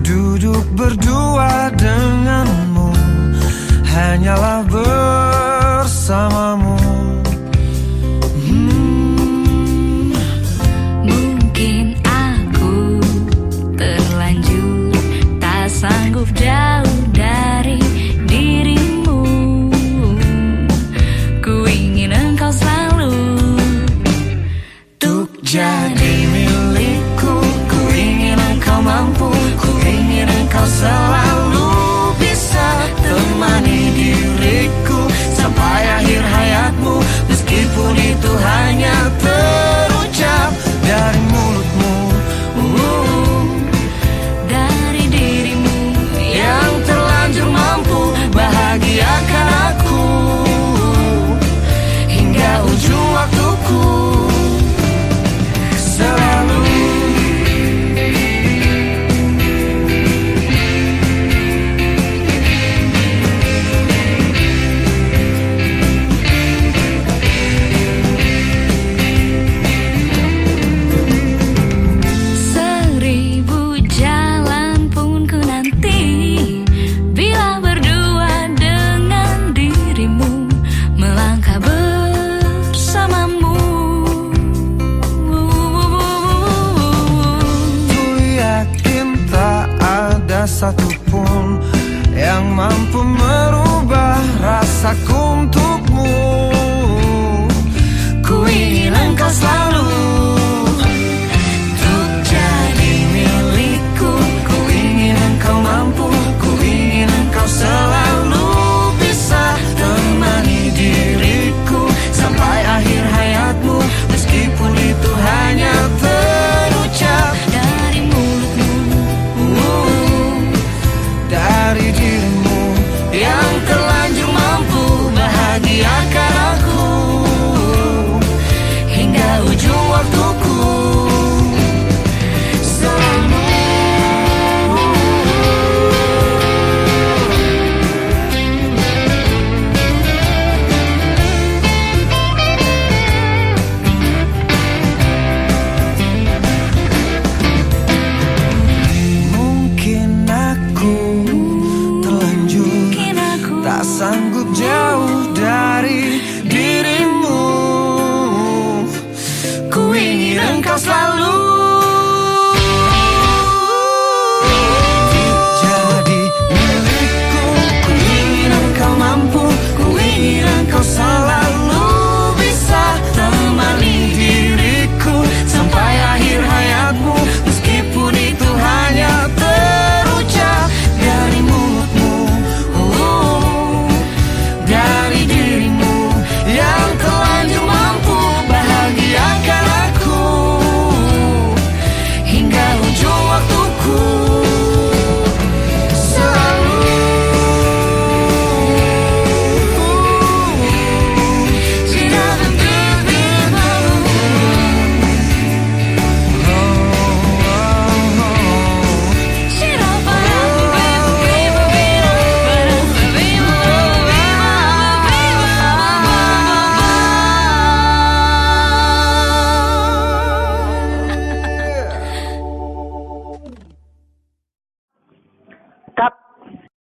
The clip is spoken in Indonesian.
duduk berdua denganmu Hanyalah bersama outside. satupun Yang mampu merubah rasaku untukmu. Ku ingin engkau selalu sun